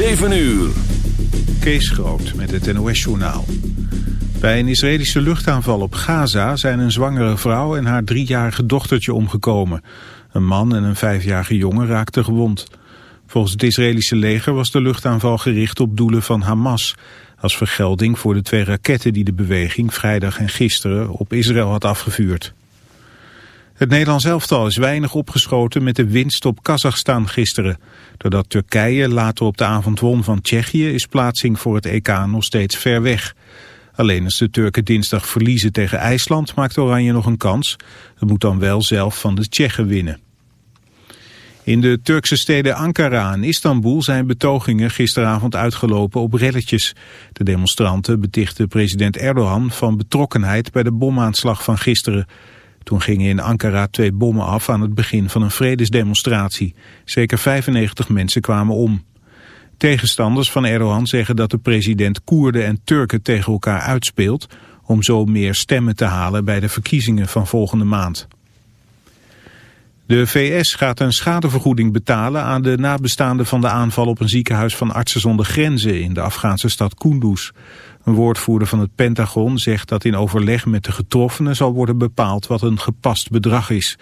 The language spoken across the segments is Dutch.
7 uur. Kees Groot met het NOS-journaal. Bij een Israëlische luchtaanval op Gaza zijn een zwangere vrouw en haar driejarige dochtertje omgekomen. Een man en een vijfjarige jongen raakten gewond. Volgens het Israëlische leger was de luchtaanval gericht op doelen van Hamas... als vergelding voor de twee raketten die de beweging vrijdag en gisteren op Israël had afgevuurd. Het Nederlands elftal is weinig opgeschoten met de winst op Kazachstan gisteren. Doordat Turkije later op de avond won van Tsjechië is plaatsing voor het EK nog steeds ver weg. Alleen als de Turken dinsdag verliezen tegen IJsland maakt Oranje nog een kans. Het moet dan wel zelf van de Tsjechen winnen. In de Turkse steden Ankara en Istanbul zijn betogingen gisteravond uitgelopen op relletjes. De demonstranten betichten president Erdogan van betrokkenheid bij de bomaanslag van gisteren. Toen gingen in Ankara twee bommen af aan het begin van een vredesdemonstratie. Zeker 95 mensen kwamen om. Tegenstanders van Erdogan zeggen dat de president Koerden en Turken tegen elkaar uitspeelt... om zo meer stemmen te halen bij de verkiezingen van volgende maand. De VS gaat een schadevergoeding betalen aan de nabestaanden van de aanval op een ziekenhuis van Artsen zonder Grenzen in de Afghaanse stad Kunduz. Een woordvoerder van het Pentagon zegt dat in overleg met de getroffenen zal worden bepaald wat een gepast bedrag is.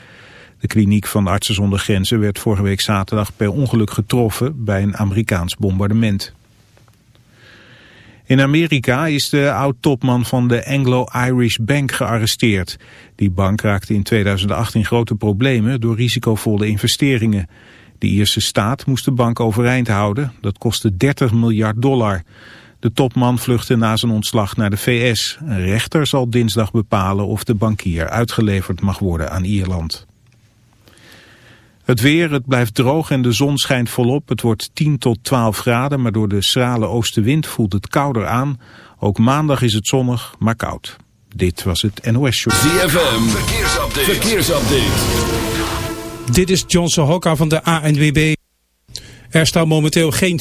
De kliniek van Artsen zonder Grenzen werd vorige week zaterdag per ongeluk getroffen bij een Amerikaans bombardement. In Amerika is de oud-topman van de Anglo-Irish Bank gearresteerd. Die bank raakte in 2018 grote problemen door risicovolle investeringen. De Ierse staat moest de bank overeind houden. Dat kostte 30 miljard dollar. De topman vluchtte na zijn ontslag naar de VS. Een rechter zal dinsdag bepalen of de bankier uitgeleverd mag worden aan Ierland. Het weer, het blijft droog en de zon schijnt volop. Het wordt 10 tot 12 graden, maar door de schrale oostenwind voelt het kouder aan. Ook maandag is het zonnig, maar koud. Dit was het NOS Show. ZFM, verkeersupdate. verkeersupdate. Dit is Johnson Hokka van de ANWB. Er staat momenteel geen...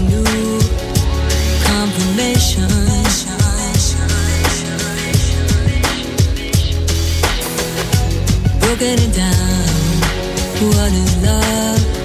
Broken it down. What is love?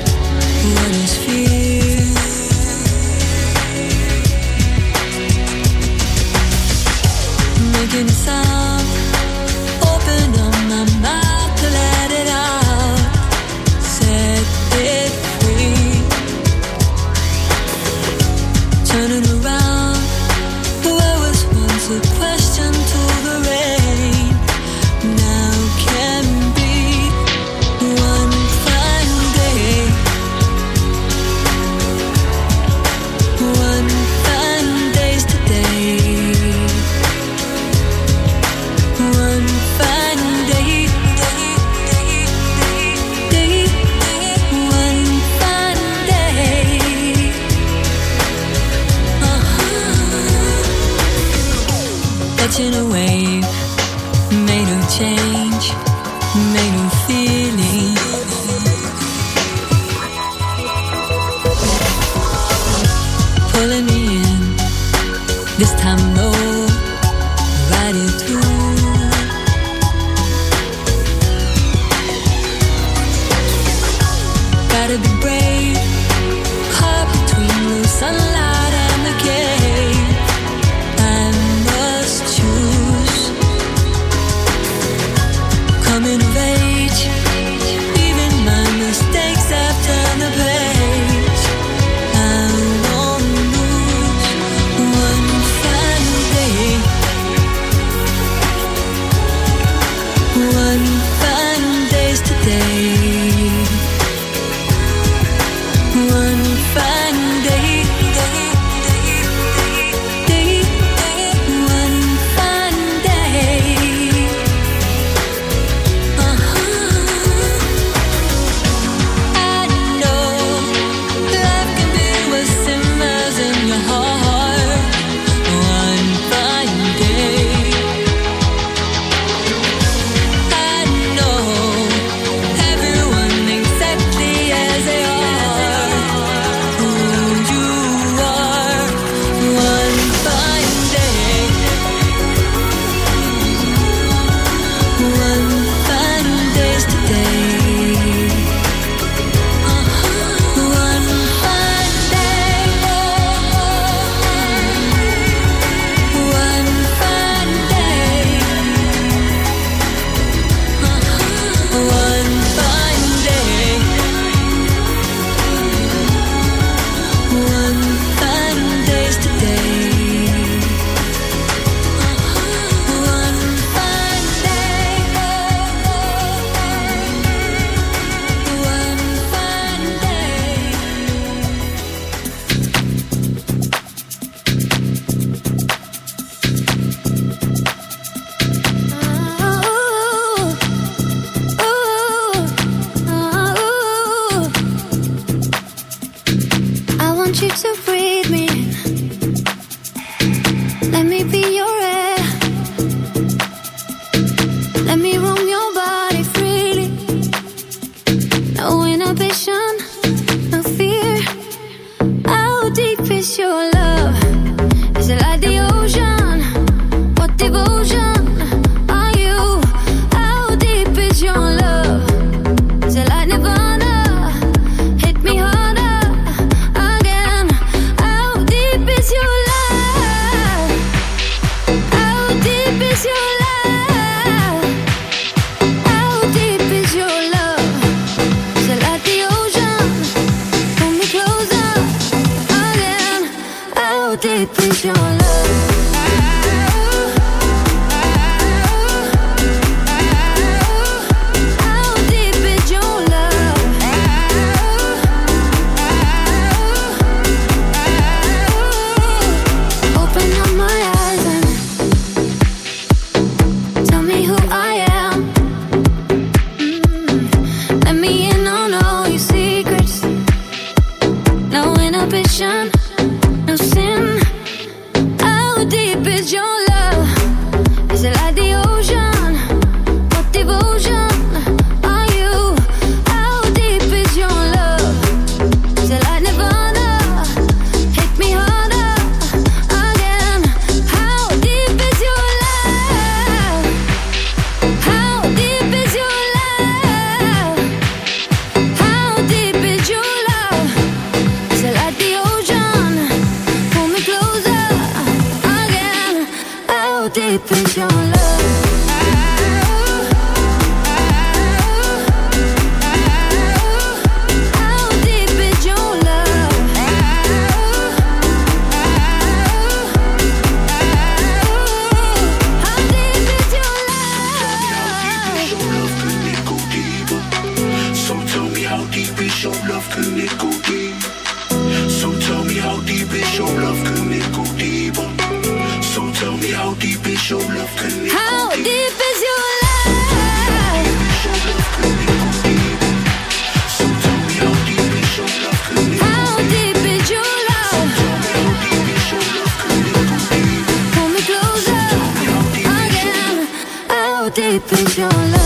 Is it like think you're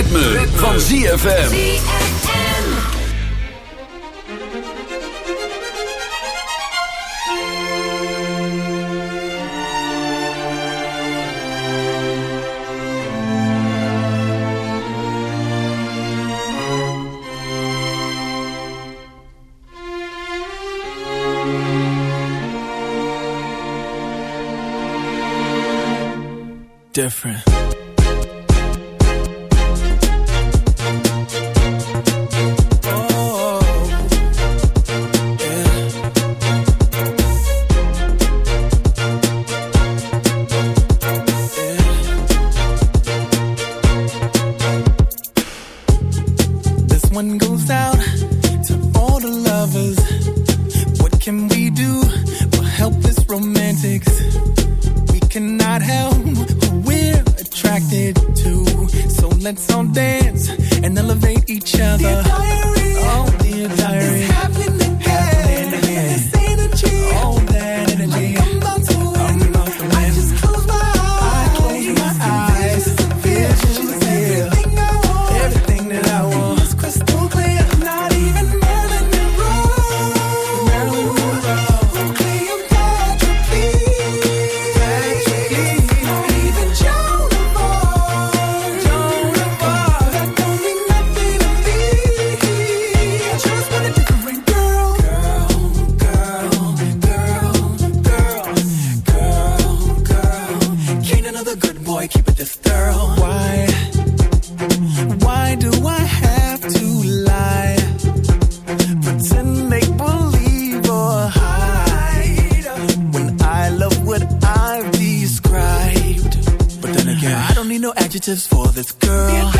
ritme, van ZFM. initiatives for this girl.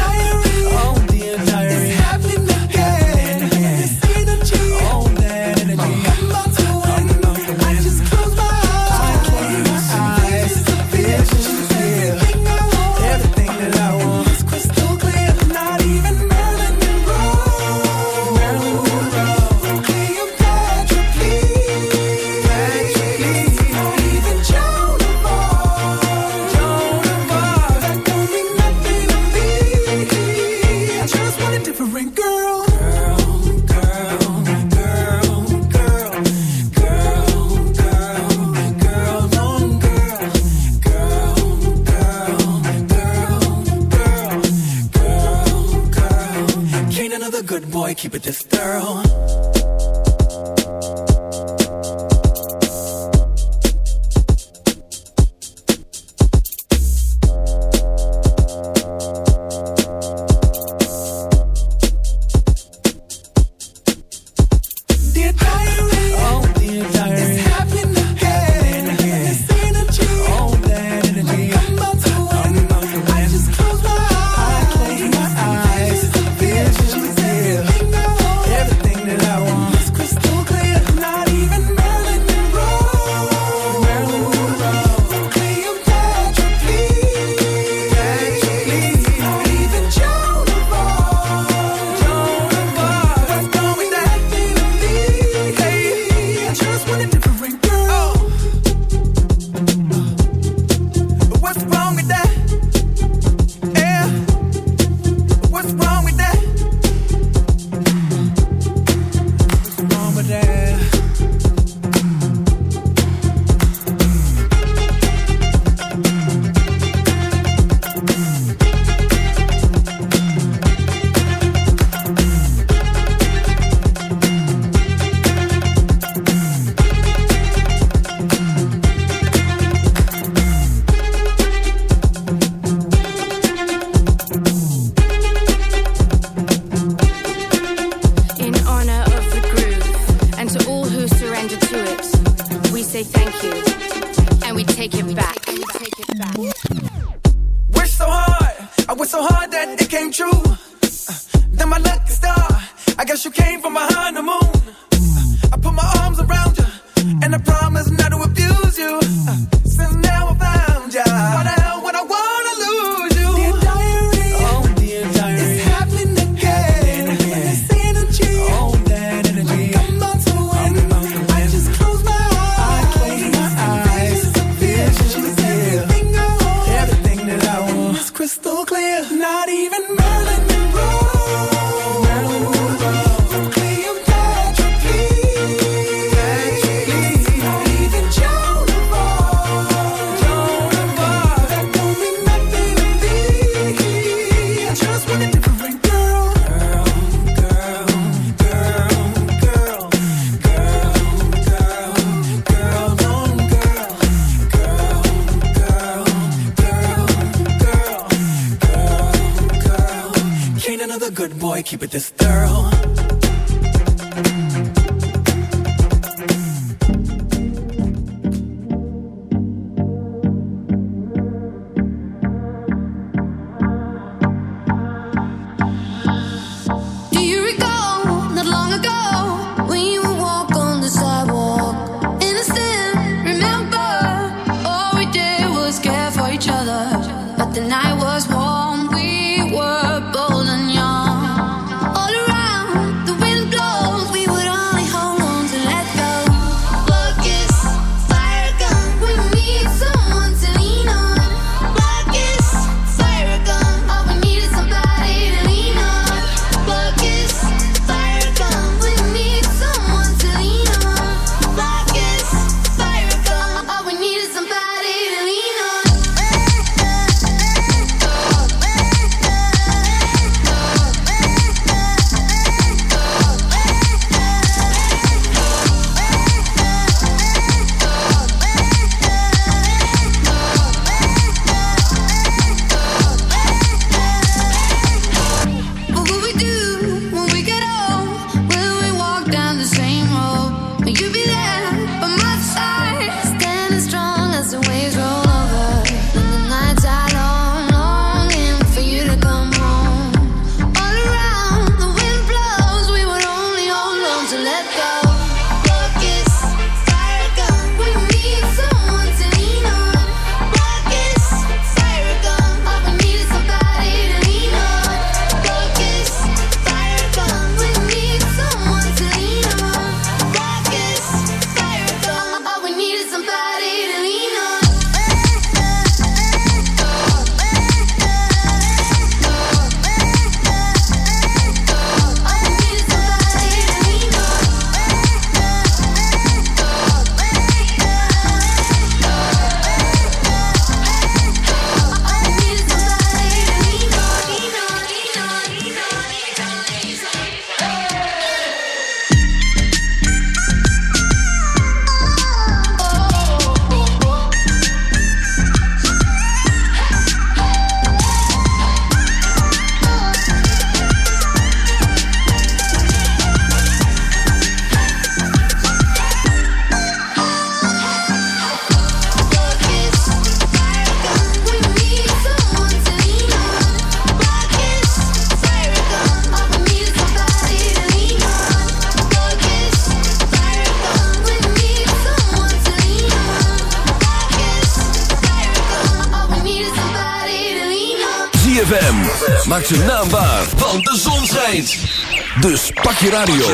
Dus pak je radio.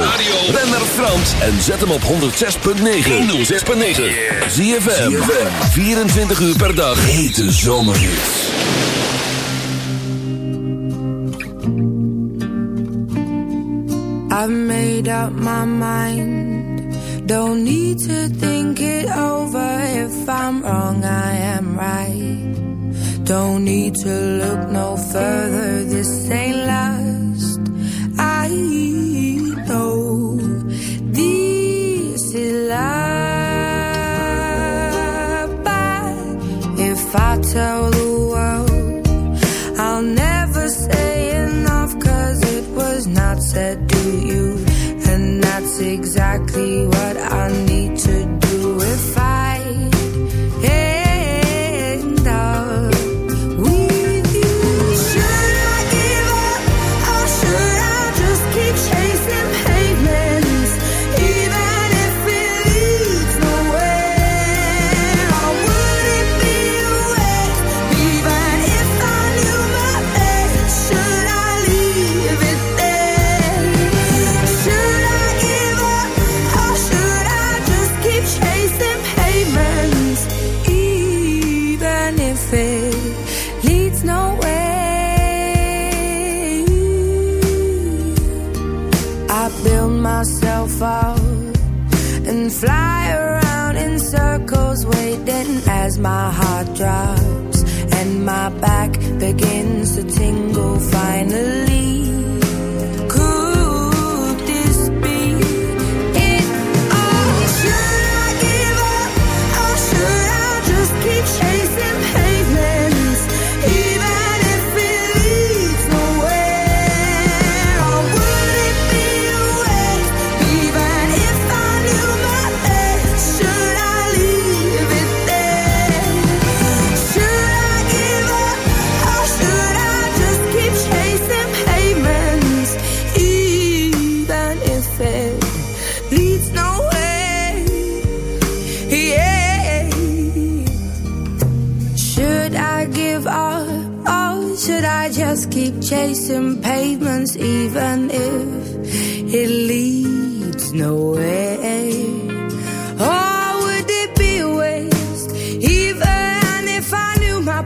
Ben naar Frans en zet hem op 106.9. 106.9. Zie je 24 uur per dag. Hete zomerhits. I've made up my mind. Don't need to think it over. If I'm wrong, I am right. Don't need to look no further. This ain't love. tell the world. I'll never say enough cause it was not said to you. And that's exactly what I need.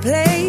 Place?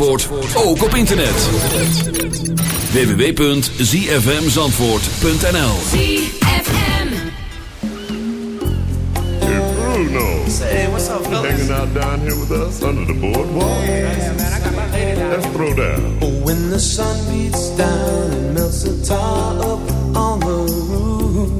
Zandvoort, ook op internet. www.zfmzandvoort.nl Bruno. Say, what's up, fellas? Hanging out down here with us under the boardwalk. Yeah, man, I got my lady down. Let's throw down. When the sun beats down and melts the tar up on the roof,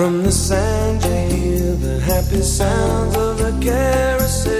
From the sand you hear the happy sounds of the carousel.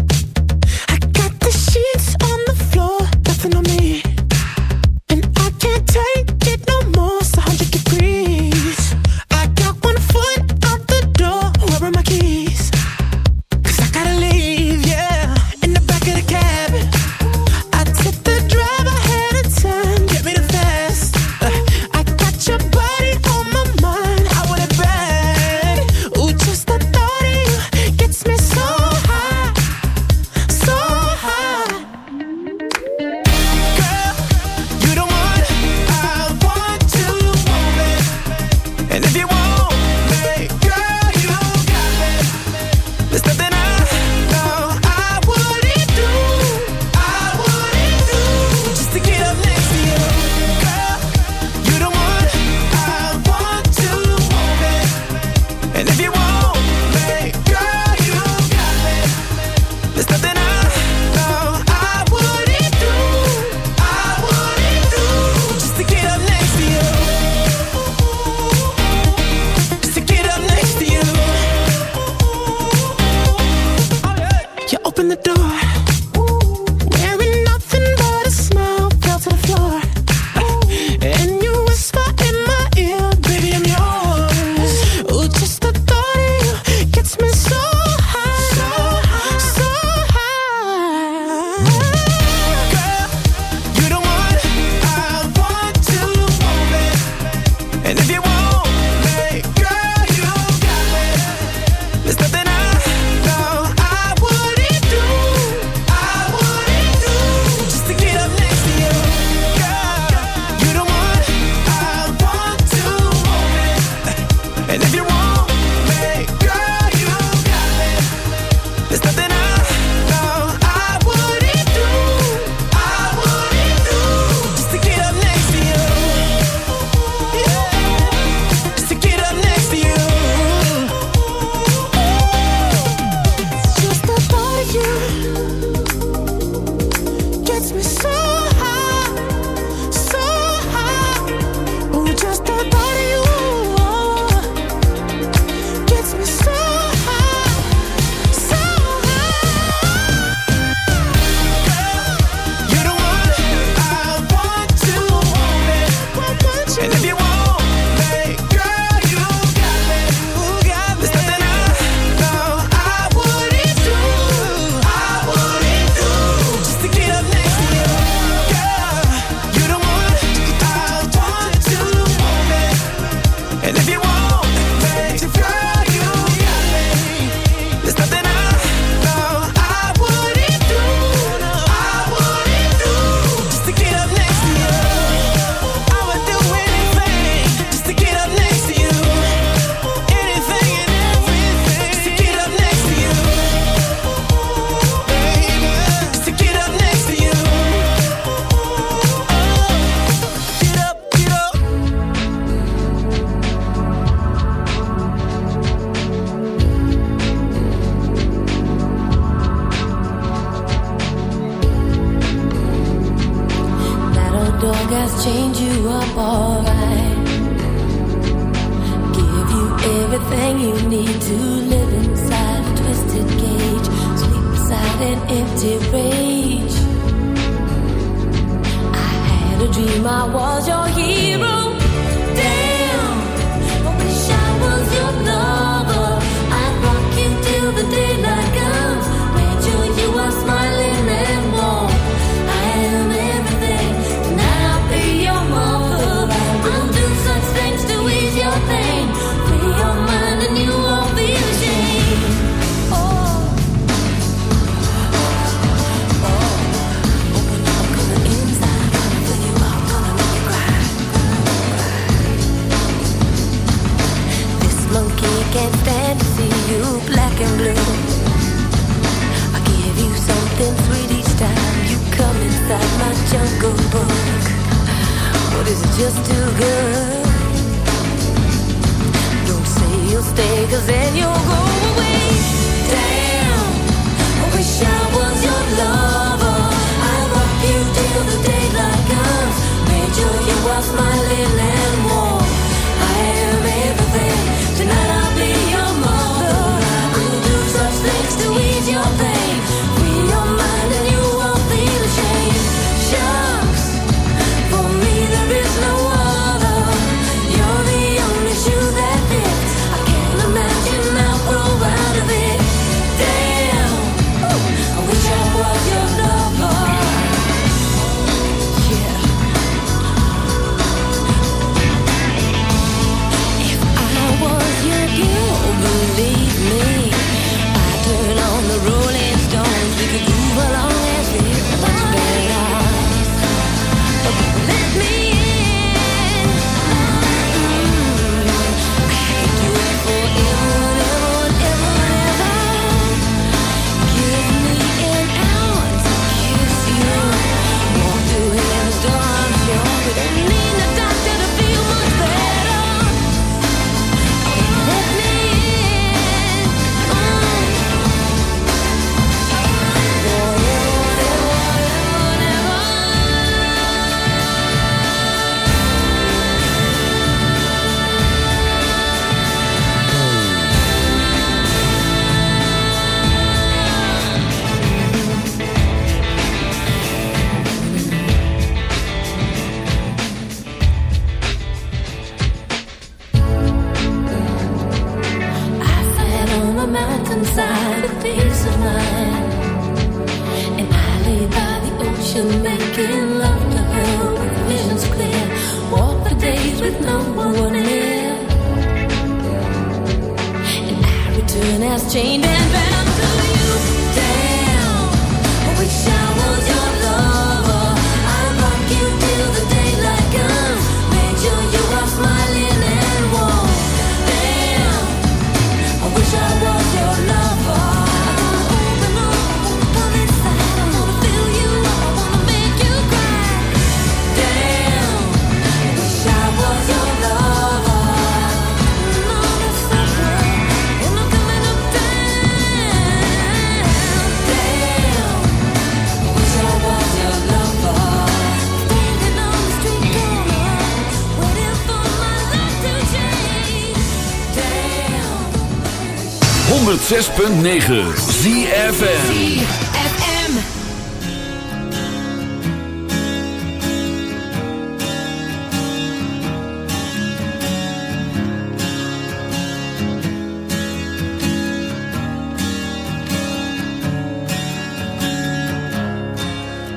106.9 ZFN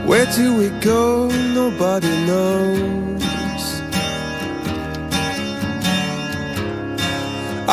Where do we go? Nobody knows.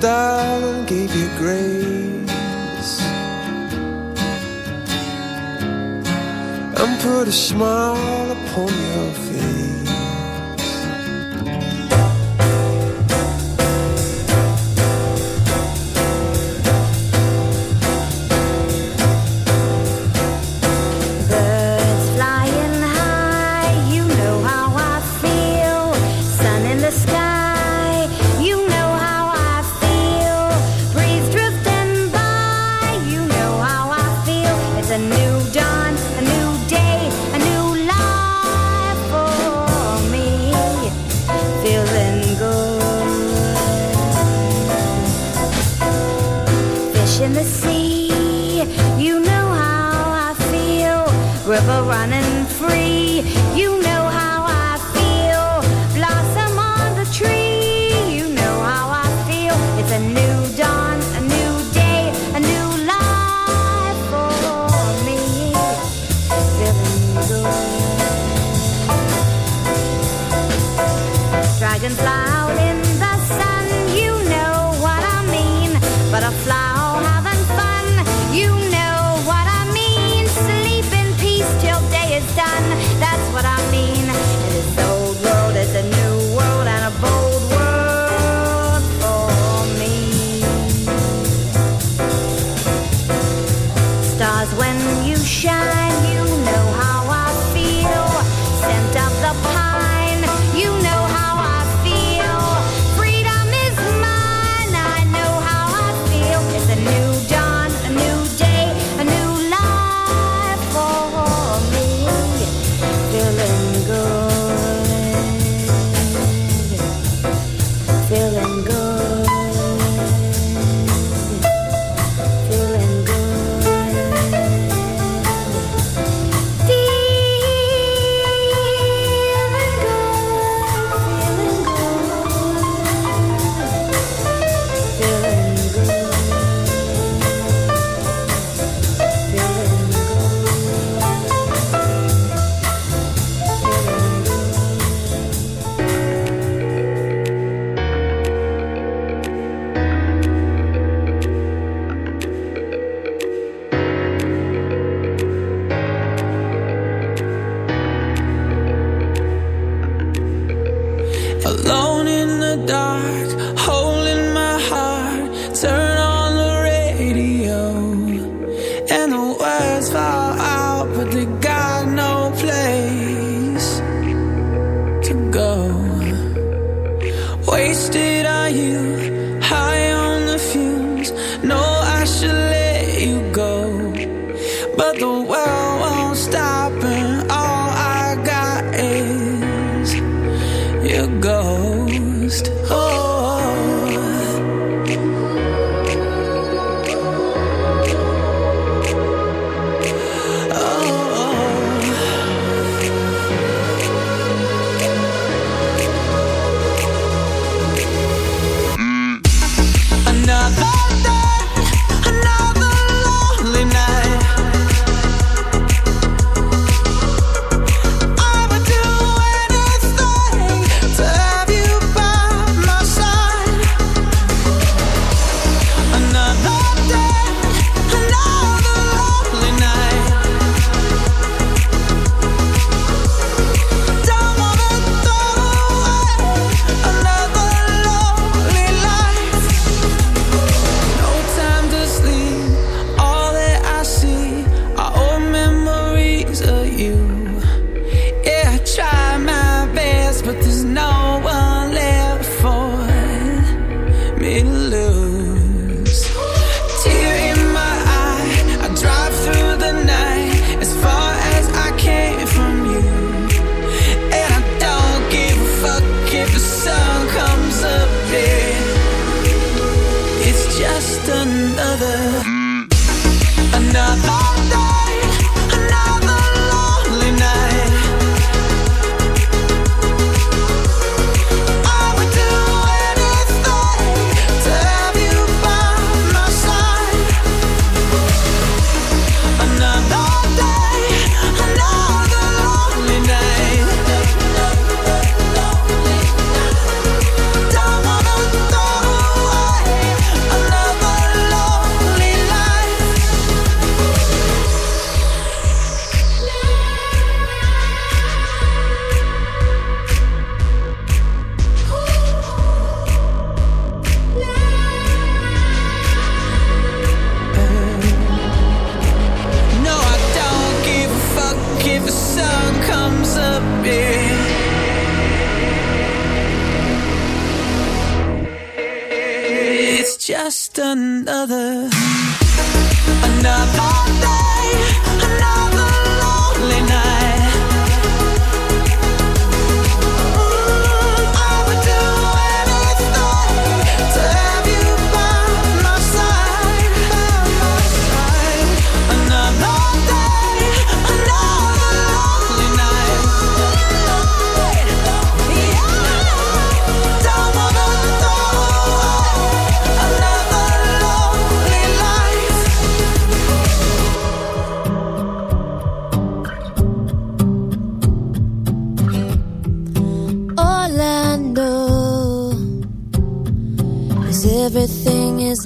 Está in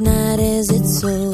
not as it's over.